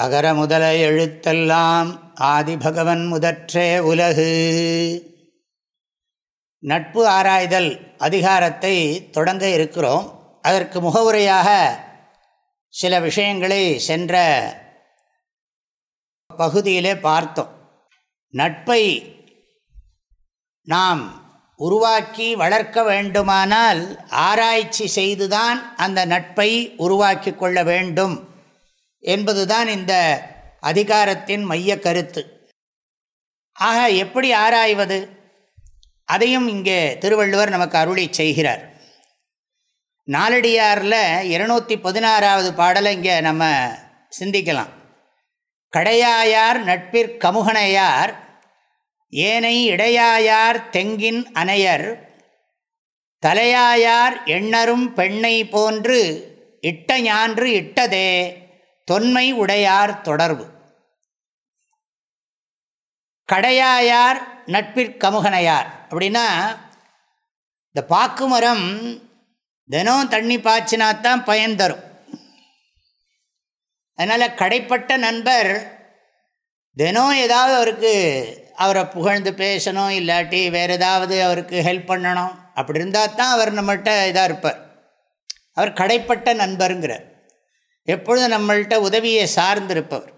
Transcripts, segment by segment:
அகர முதல எழுத்தெல்லாம் ஆதிபகவன் முதற்றே உலகு. நட்பு ஆராய்தல் அதிகாரத்தை தொடங்க இருக்கிறோம். அதற்கு முகவுரையாக சில விஷயங்களை சென்ற பகுதியிலே பார்த்தோம். நட்பை நாம் உருவாக்கி வளர்க்க வேண்டுமானால் ஆராய்ச்சி செய்துதான் அந்த நட்பை உருவாக்கி கொள்ள வேண்டும். என்பதுதான் இந்த அதிகாரத்தின் மைய கருத்து. ஆக எப்படி ஆராய்வது? அதையும் இங்கே திருவள்ளுவர் நமக்கு அருளை செய்கிறார். நாலடியாரில் இருநூற்றி பதினாறாவது பாடலை இங்கே நம்ம சிந்திக்கலாம். கடையாயார் நட்பிற்கமுகனையார் ஏனை இடையாயார் தெங்கின் அணையர் தலையாயார் எண்ணரும் பெண்ணை போன்று இட்ட ஞான்று இட்டதே. தொன்மை உடையார் தொடர்பு. கடையாயார் நட்பிற்கமுகனையார் அப்படின்னா இந்த பாக்கு மரம் தினம் தண்ணி பாய்ச்சினாத்தான் பயன் தரும். அதனால் கடைப்பட்ட நண்பர் தினம் ஏதாவது அவருக்கு அவரை புகழ்ந்து பேசணும் இல்லாட்டி வேறு ஏதாவது அவருக்கு ஹெல்ப் பண்ணணும். அப்படி இருந்தால் தான் அவர் நம்மகிட்ட இதாக இருப்பார். அவர் கடைப்பட்ட நண்பருங்கிறார். எப்பொழுதும் நம்மள்கிட்ட உதவியை சார்ந்திருப்பவர்?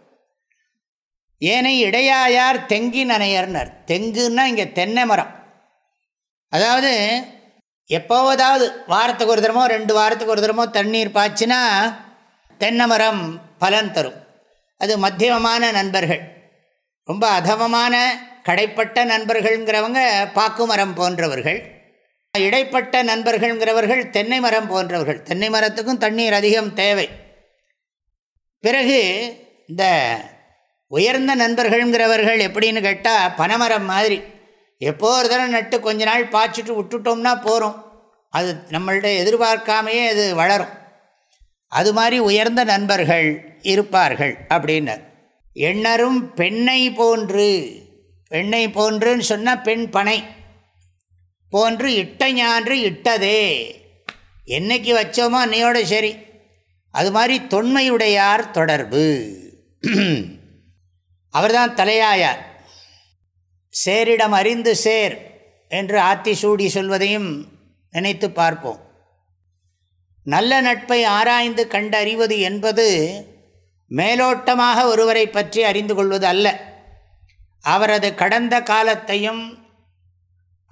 ஏனை இடையாயார் தெங்கின் அணையர்னர். தெங்குன்னா இங்கே தென்னை மரம். அதாவது எப்போவதாவது வாரத்துக்கு ஒரு தரமோ ரெண்டு வாரத்துக்கு ஒரு தரமோ தண்ணீர் பாய்ச்சினா தென்னை மரம் பலன் தரும். அது மத்தியமமான நண்பர்கள். ரொம்ப அதமமான கடைப்பட்ட நண்பர்கள்ங்கிறவங்க பாக்கு மரம் போன்றவர்கள். இடைப்பட்ட நண்பர்கள்ங்கிறவர்கள் தென்னை மரம் போன்றவர்கள். தென்னை மரத்துக்கும் தண்ணீர் அதிகம் தேவை. பிறகு இந்த உயர்ந்த நண்பர்கள்ங்கிறவர்கள் எப்படின்னு கேட்டால் பனைமரம் மாதிரி. எப்போ ஒரு தடவை நட்டு கொஞ்ச நாள் பாய்ச்சிட்டு விட்டுட்டோம்னா போகிறோம் அது நம்மள்ட எதிர்பார்க்காமையே அது வளரும். அது மாதிரி உயர்ந்த நண்பர்கள் இருப்பார்கள் அப்படின்னர் எண்ணரும் பெண்ணை போன்று. பெண்ணை போன்றுன்னு சொன்னால் பெண் பனை. போன்று இட்ட ஞான்று இட்டதே. என்னைக்கு வச்சோமோ அன்னையோட சரி. அது மாதிரி தொன்மையுடையார் தொடர்பு. அவர்தான் தலையாயார். சேரிடம் அறிந்து சேர் என்று ஆத்தி சூடி சொல்வதையும் நினைத்து பார்ப்போம். நல்ல நட்பை ஆராய்ந்து கண்டறிவது என்பது மேலோட்டமாக ஒருவரை பற்றி அறிந்து கொள்வது அல்ல. அவரது கடந்த காலத்தையும்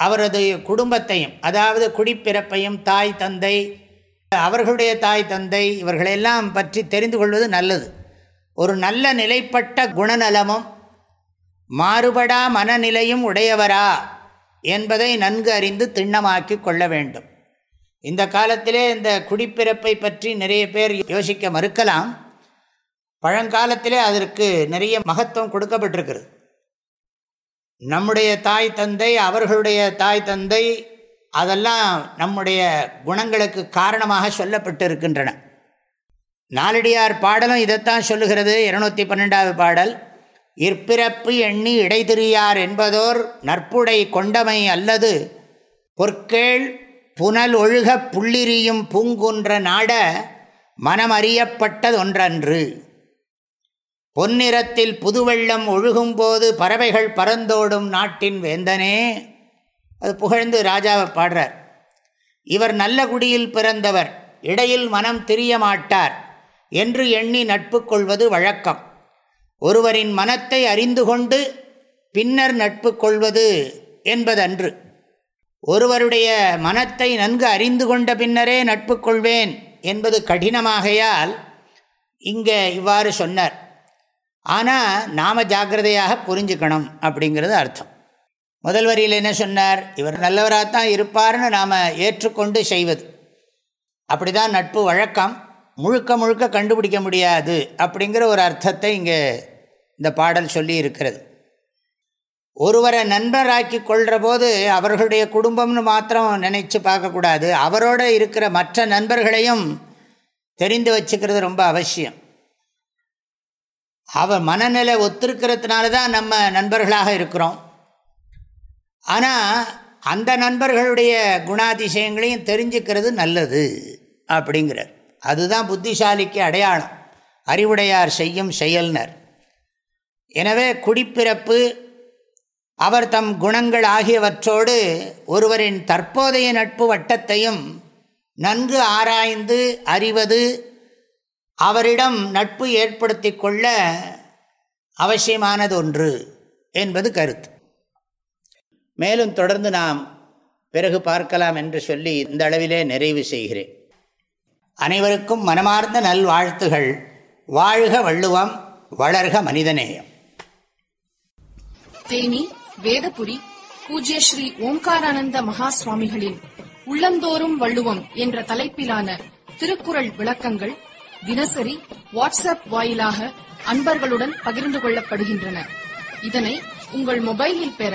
அவரது குடும்பத்தையும் அதாவது குடிப்பிறப்பையும் தாய் தந்தை அவர்களுடைய தாய் தந்தை இவர்களெல்லாம் பற்றி தெரிந்து கொள்வது நல்லது. ஒரு நல்ல நிலைப்பட்ட குணநலமும் மாறுபடா மனநிலையும் உடையவரா என்பதை நன்கு அறிந்து திண்ணமாக்கி கொள்ள வேண்டும். இந்த காலத்திலே இந்த குடிப்பிறப்பை பற்றி நிறைய பேர் யோசிக்க மறுக்கலாம். பழங்காலத்திலே அதற்கு நிறைய மகத்துவம் கொடுக்கப்பட்டிருக்கிறது. நம்முடைய தாய் தந்தை அவர்களுடைய தாய் தந்தை அதெல்லாம் நம்முடைய குணங்களுக்கு காரணமாக சொல்லப்பட்டு இருக்கின்றன நாலடியார் பாடலும் இதைத்தான் சொல்லுகிறது. இருநூற்றி பன்னெண்டாவது பாடல் இற்பிறப்பு எண்ணி இடைதிரியார் என்பதோர் நற்புடை கொண்டமை அல்லது பொற்கேள் புனல் ஒழுக புள்ளிரியும் பூங்குன்ற நாட மனமறியப்பட்டதொன்றன்று. பொன்னிறத்தில் புதுவெள்ளம் ஒழுகும்போது பறவைகள் பறந்தோடும் நாட்டின் வேந்தனே அது புகழ்ந்து ராஜாவை பாடுறார். இவர் நல்ல குடியில் பிறந்தவர் இடையில் மனம் திரிய மாட்டார் என்று எண்ணி நட்பு கொள்வது வழக்கம். ஒருவரின் மனத்தை அறிந்து கொண்டு பின்னர் நட்பு கொள்வது என்பதன்று. ஒருவருடைய மனத்தை நன்கு அறிந்து கொண்ட பின்னரே நட்பு கொள்வேன் என்பது கடினமாகையால் இங்கே இவ்வாறு சொன்னார். ஆனால் நாம் ஜாக்கிரதையாக புரிஞ்சுக்கணும் அப்படிங்கிறது அர்த்தம். முதல் வரியில் என்ன சொன்னார்? இவர் நல்லவராகத்தான் இருப்பார்னு நாம் ஏற்றுக்கொண்டு செய்வது. அப்படி தான் நட்பு வழக்கம். முழுக்க முழுக்க கண்டுபிடிக்க முடியாது அப்படிங்கிற ஒரு அர்த்தத்தை இங்கே இந்த பாடல் சொல்லி இருக்கிறது. ஒருவரை நண்பராக்கி கொள்கிற போது அவர்களுடைய குடும்பம்னு மாத்திரம் நினைச்சு பார்க்கக்கூடாது அவரோட இருக்கிற மற்ற நண்பர்களையும் தெரிந்து வச்சுக்கிறது ரொம்ப அவசியம். அவர் மனநிலை ஒத்திருக்கிறதுனால தான் நம்ம நண்பர்களாக இருக்கிறோம். ஆனால் அந்த நண்பர்களுடைய குணாதிசயங்களையும் தெரிஞ்சுக்கிறது நல்லது அப்படிங்கிறார். அதுதான் புத்திசாலிக்கு அடையாளம். அறிவுடையார் செய்யும் செயல்னர். எனவே குடிப்பிறப்பு அவர் தம் குணங்கள் ஆகியவற்றோடு ஒருவரின் தற்போதைய நட்பு வட்டத்தையும் நன்கு ஆராய்ந்து அறிவது அவரிடம் நட்பு ஏற்படுத்தி கொள்ள அவசியமானது ஒன்று என்பது கருத்து. மேலும் தொடர்ந்து நாம் பிறகு பார்க்கலாம் என்று சொல்லி இந்த அளவிலே நிறைவு செய்கிறேன். அனைவருக்கும் மனமார்ந்த நல்வாழ்த்துகள். வாழ்க வள்ளுவம் வளர்க மனிதநேயம். தேனி வேதபுரி பூஜ்ய ஸ்ரீ ஓம்காரானந்த மகா சுவாமிகளின் உள்ளந்தோறும் வள்ளுவம் என்ற தலைப்பிலான திருக்குறள் விளக்கங்கள் தினசரி வாட்ஸ்அப் வாயிலாக அன்பர்களுடன் பகிர்ந்து கொள்ளப்படுகின்றன. இதனை உங்கள் மொபைலில் பெற